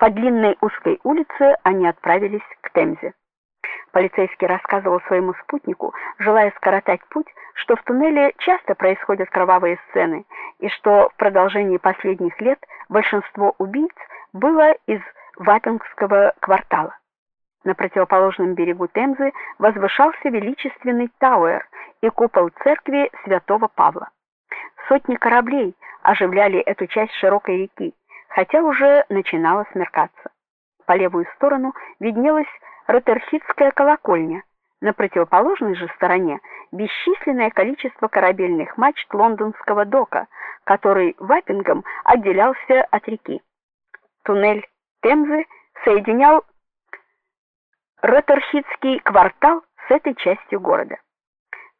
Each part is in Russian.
По длинной узкой улице они отправились к Темзе. Полицейский рассказывал своему спутнику, желая скоротать путь, что в туннеле часто происходят кровавые сцены и что в продолжении последних лет большинство убийц было из Ватингского квартала. На противоположном берегу Темзы возвышался величественный Тауэр и купол церкви Святого Павла. Сотни кораблей оживляли эту часть широкой реки, хотя уже начинало смеркаться. По левую сторону виднелась Ротерхитская колокольня. На противоположной же стороне бесчисленное количество корабельных мачт лондонского дока, который Ваппингом отделялся от реки. Туннель Темзы соединял Ротерхитский квартал с этой частью города.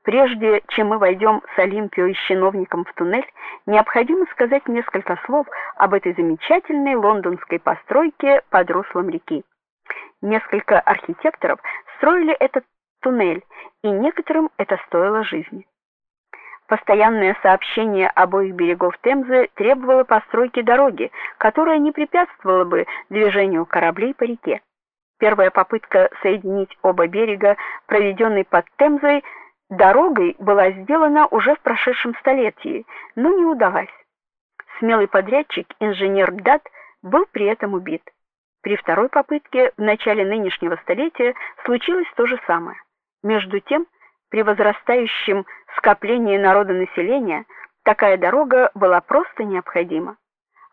Прежде чем мы войдем с Олимпио и чиновником в туннель, необходимо сказать несколько слов об этой замечательной лондонской постройке под руслом реки. Несколько архитекторов строили этот туннель, и некоторым это стоило жизни. Постоянное сообщение обоих берегов Темзы требовало постройки дороги, которая не препятствовала бы движению кораблей по реке. Первая попытка соединить оба берега, проведенной под Темзой, дорогой была сделана уже в прошедшем столетии, но не удалась. Смелый подрядчик, инженер Дат, был при этом убит. При второй попытке в начале нынешнего столетия случилось то же самое. Между тем, при возрастающем скоплении народонаселения такая дорога была просто необходима.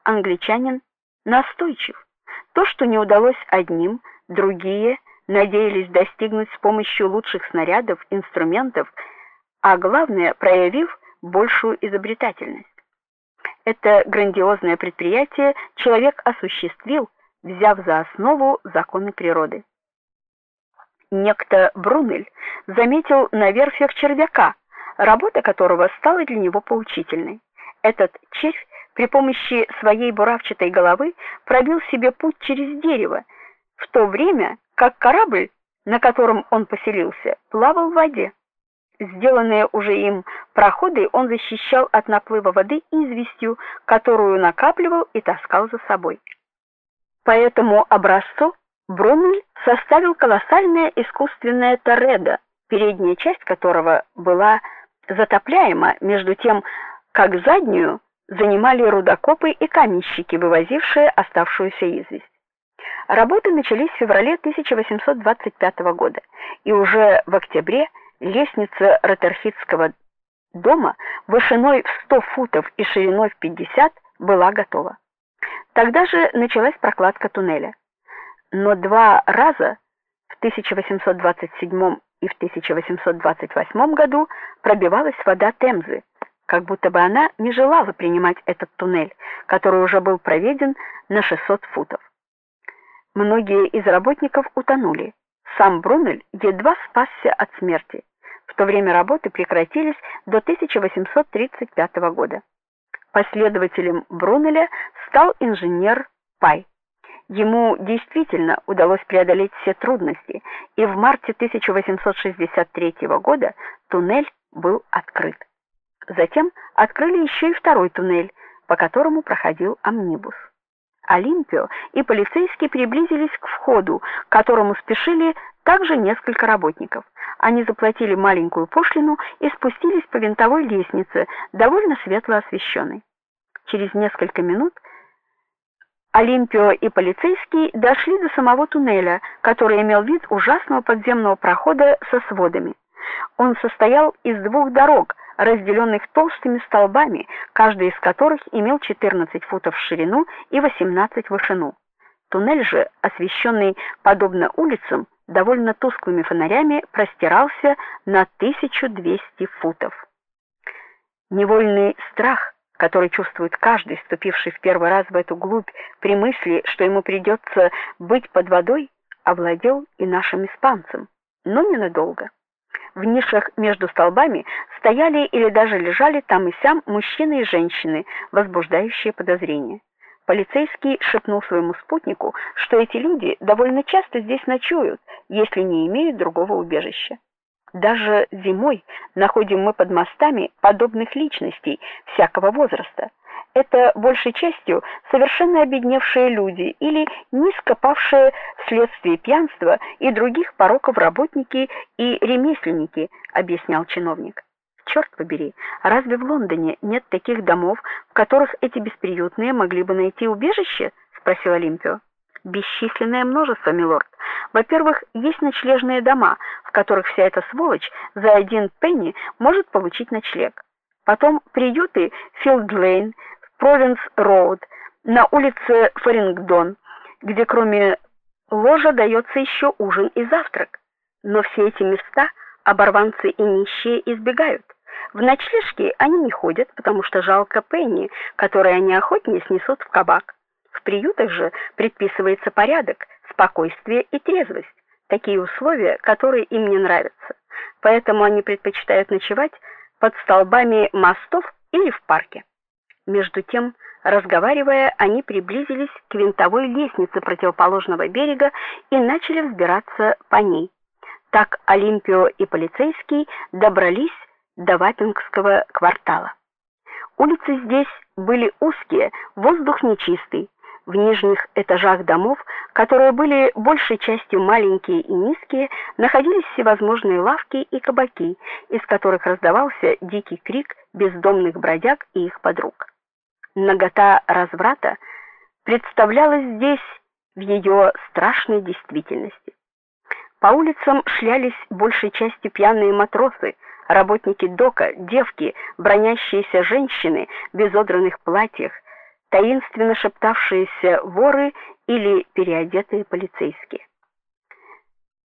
Англичанин настойчив. То, что не удалось одним, другие надеялись достигнуть с помощью лучших снарядов, инструментов, а главное, проявив большую изобретательность. Это грандиозное предприятие человек осуществил, взяв за основу законы природы. Некто Брунель заметил на верфях червяка, работа которого стала для него поучительной. Этот червь при помощи своей буравчатой головы пробил себе путь через дерево, в то время как корабль, на котором он поселился, плавал в воде. Сделанные уже им проходы он защищал от наплыва воды известью, которую накапливал и таскал за собой. По этому образцу Брунель составил колоссальное искусственное торредо, передняя часть которого была затопляема, между тем, как заднюю занимали рудокопы и каменщики, вывозившие оставшуюся известь. Работы начались в феврале 1825 года, и уже в октябре лестница Ротерхитского дома вышиной в 100 футов и шириной в 50 была готова. Тогда же началась прокладка туннеля. Но два раза в 1827 и в 1828 году пробивалась вода Темзы, как будто бы она не желала принимать этот туннель, который уже был проведен на 600 футов. Многие из работников утонули. Сам Брунель едва спасся от смерти. В то время работы прекратились до 1835 года. Последователем Брунеля стал инженер Пай. Ему действительно удалось преодолеть все трудности, и в марте 1863 года туннель был открыт. Затем открыли еще и второй туннель, по которому проходил амнибус. Олимпио и полицейские приблизились к входу, к которому спешили также несколько работников. Они заплатили маленькую пошлину и спустились по винтовой лестнице, довольно светло освещенной. Через несколько минут Олимпио и полицейские дошли до самого туннеля, который имел вид ужасного подземного прохода со сводами. Он состоял из двух дорог, разделенных толстыми столбами, каждый из которых имел 14 футов в ширину и 18 в вышину. Туннель же, освещенный подобно улицам, довольно тусклыми фонарями, простирался на 1200 футов. Невольный страх который чувствует каждый, ступивший в первый раз в эту глубь, при мысли, что ему придется быть под водой, овладел и нашим испанцем, но ненадолго. В нишах между столбами стояли или даже лежали там и сям мужчины и женщины, возбуждающие подозрения. Полицейский шепнул своему спутнику, что эти люди довольно часто здесь ночуют, если не имеют другого убежища. Даже зимой находим мы под мостами подобных личностей всякого возраста. Это большей частью совершенно обедневшие люди или низко павшие вследствие пьянства и других пороков работники и ремесленники, объяснял чиновник. Черт побери, разве в Лондоне нет таких домов, в которых эти бесприютные могли бы найти убежище? спросил Олимпио. Бесчисленное множество, милорд. Во-первых, есть ночлежные дома, в которых вся эта сволочь за один пенни может получить ночлег. Потом приюты Филд-Лейн, Провинс-Роуд, на улице Фарингдон, где кроме ложа дается еще ужин и завтрак. Но все эти места оборванцы и нищие избегают. В ночлежки они не ходят, потому что жалко пенни, которые они охотнее снесут в кабак. В приютах же предписывается порядок, спокойствие и трезвость, такие условия, которые им не нравятся. Поэтому они предпочитают ночевать под столбами мостов или в парке. Между тем, разговаривая, они приблизились к винтовой лестнице противоположного берега и начали взбираться по ней. Так Олимпио и полицейский добрались до Вапингского квартала. Улицы здесь были узкие, воздух нечистый. В нижних этажах домов, которые были большей частью маленькие и низкие, находились всевозможные лавки и кабаки, из которых раздавался дикий крик бездомных бродяг и их подруг. Нагота разврата представлялась здесь в ее страшной действительности. По улицам шлялись большей частью пьяные матросы, работники дока, девки, бронящиеся женщины в безодранных платьях, таинственно шептавшиеся воры или переодетые полицейские.